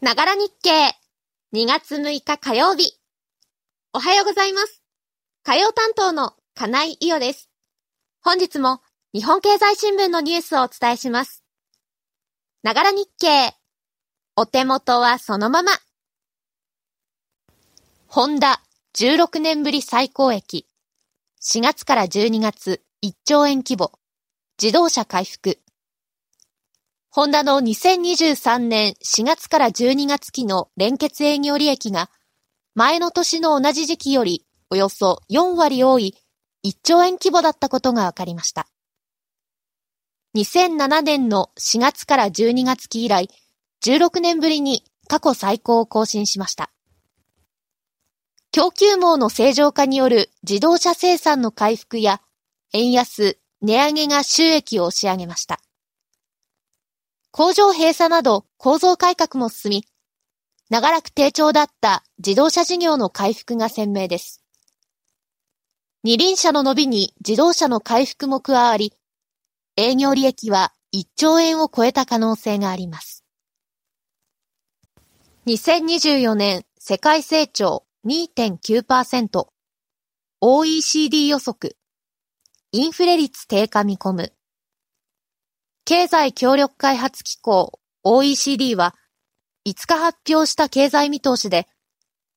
ながら日経。2月6日火曜日。おはようございます。火曜担当の金井伊代です。本日も日本経済新聞のニュースをお伝えします。ながら日経。お手元はそのまま。ホンダ16年ぶり最高益。4月から12月1兆円規模。自動車回復。ホンダの2023年4月から12月期の連結営業利益が前の年の同じ時期よりおよそ4割多い1兆円規模だったことが分かりました。2007年の4月から12月期以来16年ぶりに過去最高を更新しました。供給網の正常化による自動車生産の回復や円安、値上げが収益を押し上げました。工場閉鎖など構造改革も進み、長らく低調だった自動車事業の回復が鮮明です。二輪車の伸びに自動車の回復も加わり、営業利益は1兆円を超えた可能性があります。2024年世界成長2.9%、OECD 予測、インフレ率低下見込む。経済協力開発機構 OECD は5日発表した経済見通しで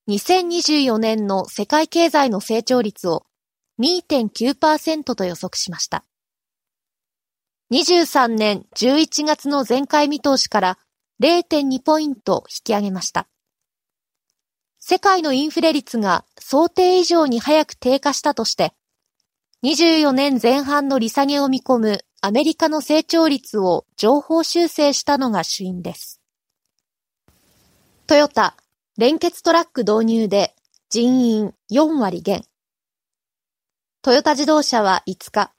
2024年の世界経済の成長率を2.9%と予測しました。23年11月の前回見通しから0.2ポイント引き上げました。世界のインフレ率が想定以上に早く低下したとして、24年前半の利下げを見込むアメリカの成長率を情報修正したのが主因です。トヨタ、連結トラック導入で人員4割減。トヨタ自動車は5日、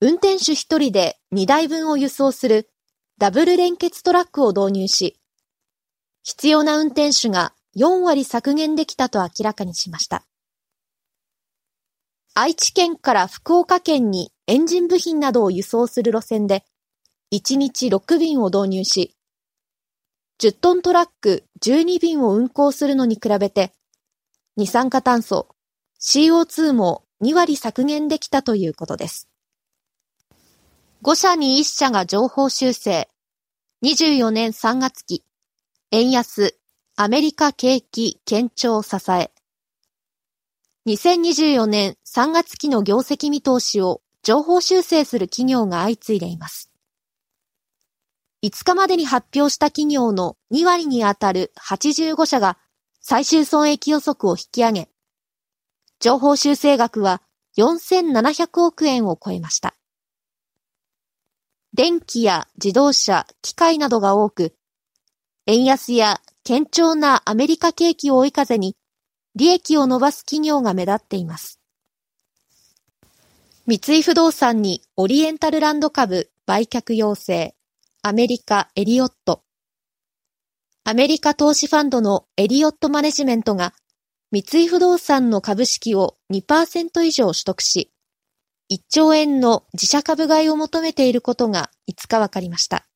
運転手1人で2台分を輸送するダブル連結トラックを導入し、必要な運転手が4割削減できたと明らかにしました。愛知県から福岡県にエンジン部品などを輸送する路線で、1日6便を導入し、10トントラック12便を運行するのに比べて、二酸化炭素、CO2 も2割削減できたということです。5社に1社が情報修正、24年3月期、円安、アメリカ景気堅調支え、2024年3月期の業績見通しを情報修正する企業が相次いでいます。5日までに発表した企業の2割にあたる85社が最終損益予測を引き上げ、情報修正額は4700億円を超えました。電気や自動車、機械などが多く、円安や堅調なアメリカ景気を追い風に、利益を伸ばす企業が目立っています。三井不動産にオリエンタルランド株売却要請、アメリカエリオット。アメリカ投資ファンドのエリオットマネジメントが三井不動産の株式を2%以上取得し、1兆円の自社株買いを求めていることが5日分かりました。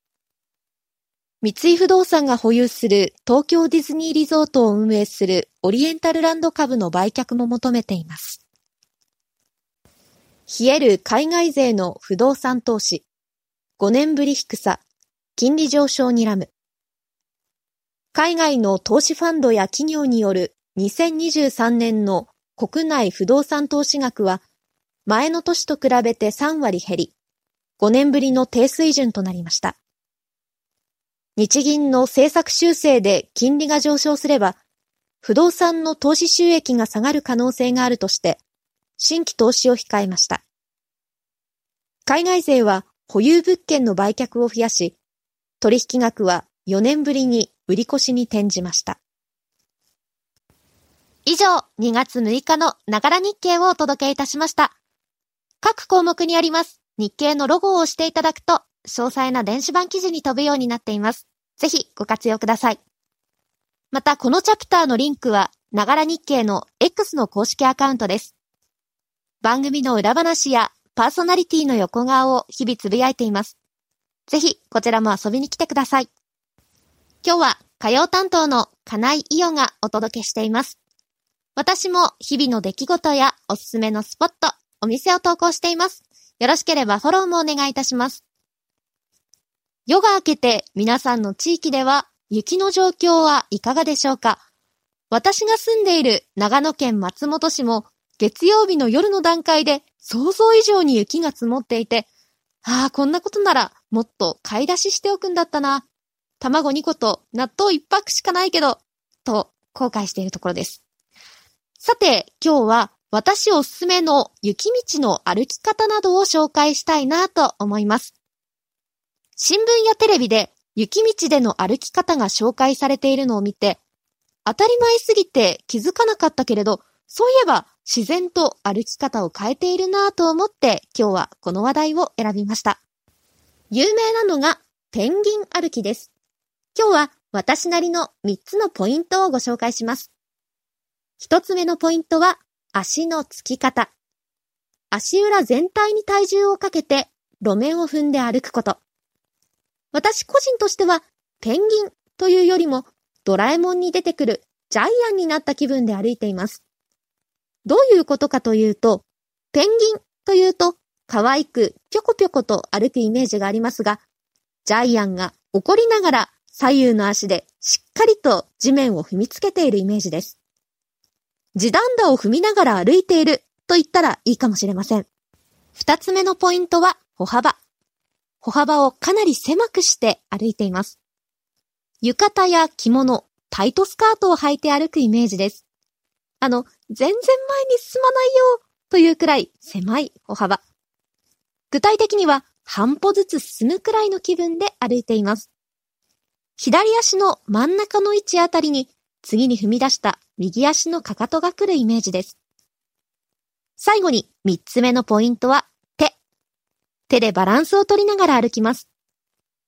三井不動産が保有する東京ディズニーリゾートを運営するオリエンタルランド株の売却も求めています。冷える海外勢の不動産投資。5年ぶり低さ。金利上昇にらむ。海外の投資ファンドや企業による2023年の国内不動産投資額は前の年と比べて3割減り、5年ぶりの低水準となりました。日銀の政策修正で金利が上昇すれば、不動産の投資収益が下がる可能性があるとして、新規投資を控えました。海外勢は保有物件の売却を増やし、取引額は4年ぶりに売り越しに転じました。以上、2月6日のながら日経をお届けいたしました。各項目にあります日経のロゴを押していただくと、詳細な電子版記事に飛ぶようになっています。ぜひご活用ください。また、このチャプターのリンクは、ながら日経の X の公式アカウントです。番組の裏話やパーソナリティの横顔を日々つぶやいています。ぜひ、こちらも遊びに来てください。今日は火曜担当の金井伊代がお届けしています。私も日々の出来事やおすすめのスポット、お店を投稿しています。よろしければフォローもお願いいたします。夜が明けて皆さんの地域では雪の状況はいかがでしょうか私が住んでいる長野県松本市も月曜日の夜の段階で想像以上に雪が積もっていて、ああ、こんなことならもっと買い出ししておくんだったな。卵2個と納豆1パックしかないけど、と後悔しているところです。さて、今日は私おすすめの雪道の歩き方などを紹介したいなと思います。新聞やテレビで雪道での歩き方が紹介されているのを見て、当たり前すぎて気づかなかったけれど、そういえば自然と歩き方を変えているなぁと思って今日はこの話題を選びました。有名なのがペンギン歩きです。今日は私なりの3つのポイントをご紹介します。1つ目のポイントは足のつき方。足裏全体に体重をかけて路面を踏んで歩くこと。私個人としてはペンギンというよりもドラえもんに出てくるジャイアンになった気分で歩いています。どういうことかというと、ペンギンというと可愛くぴょこぴょこと歩くイメージがありますが、ジャイアンが怒りながら左右の足でしっかりと地面を踏みつけているイメージです。地段打を踏みながら歩いていると言ったらいいかもしれません。二つ目のポイントは歩幅。歩幅をかなり狭くして歩いています。浴衣や着物、タイトスカートを履いて歩くイメージです。あの、全然前に進まないよというくらい狭い歩幅。具体的には半歩ずつ進むくらいの気分で歩いています。左足の真ん中の位置あたりに次に踏み出した右足のかかとが来るイメージです。最後に三つ目のポイントは手。手でバランスを取りながら歩きます。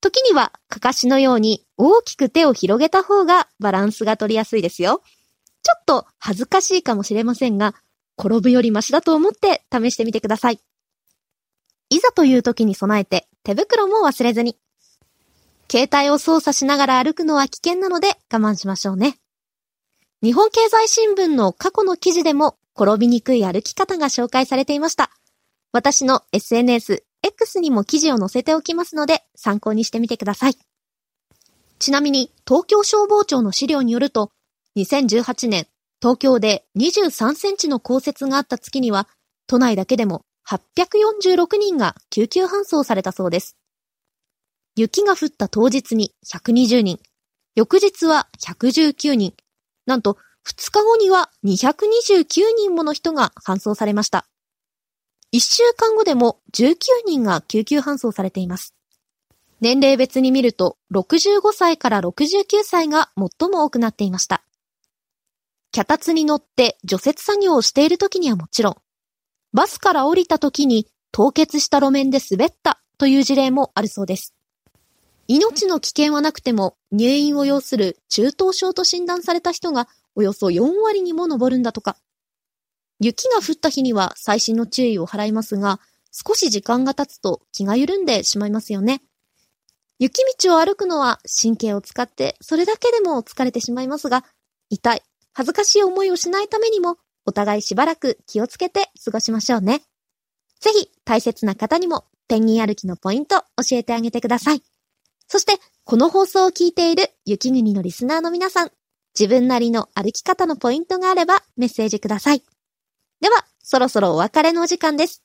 時にはかかしのように大きく手を広げた方がバランスが取りやすいですよ。と恥ずかしいかもしれませんが、転ぶよりマシだと思って試してみてください。いざという時に備えて手袋も忘れずに。携帯を操作しながら歩くのは危険なので我慢しましょうね。日本経済新聞の過去の記事でも転びにくい歩き方が紹介されていました。私の SNS、X にも記事を載せておきますので参考にしてみてください。ちなみに東京消防庁の資料によると、2018年東京で23センチの降雪があった月には、都内だけでも846人が救急搬送されたそうです。雪が降った当日に120人、翌日は119人、なんと2日後には229人もの人が搬送されました。1週間後でも19人が救急搬送されています。年齢別に見ると65歳から69歳が最も多くなっていました。脚立に乗って除雪作業をしている時にはもちろん、バスから降りた時に凍結した路面で滑ったという事例もあるそうです。命の危険はなくても入院を要する中等症と診断された人がおよそ4割にも上るんだとか。雪が降った日には最新の注意を払いますが、少し時間が経つと気が緩んでしまいますよね。雪道を歩くのは神経を使ってそれだけでも疲れてしまいますが、痛い、恥ずかしい思いをしないためにもお互いしばらく気をつけて過ごしましょうね。ぜひ大切な方にもペンギン歩きのポイント教えてあげてください。そして、この放送を聞いている雪国のリスナーの皆さん、自分なりの歩き方のポイントがあればメッセージください。では、そろそろお別れのお時間です。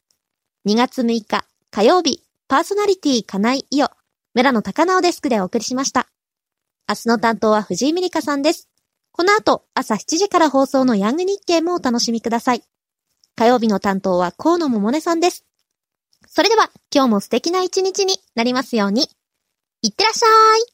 2月6日火曜日、パーソナリティ金井伊代、村野高直デスクでお送りしました。明日の担当は藤井美里香さんです。この後、朝7時から放送のヤング日経もお楽しみください。火曜日の担当は河野桃音さんです。それでは、今日も素敵な一日になりますように。いってらっしゃい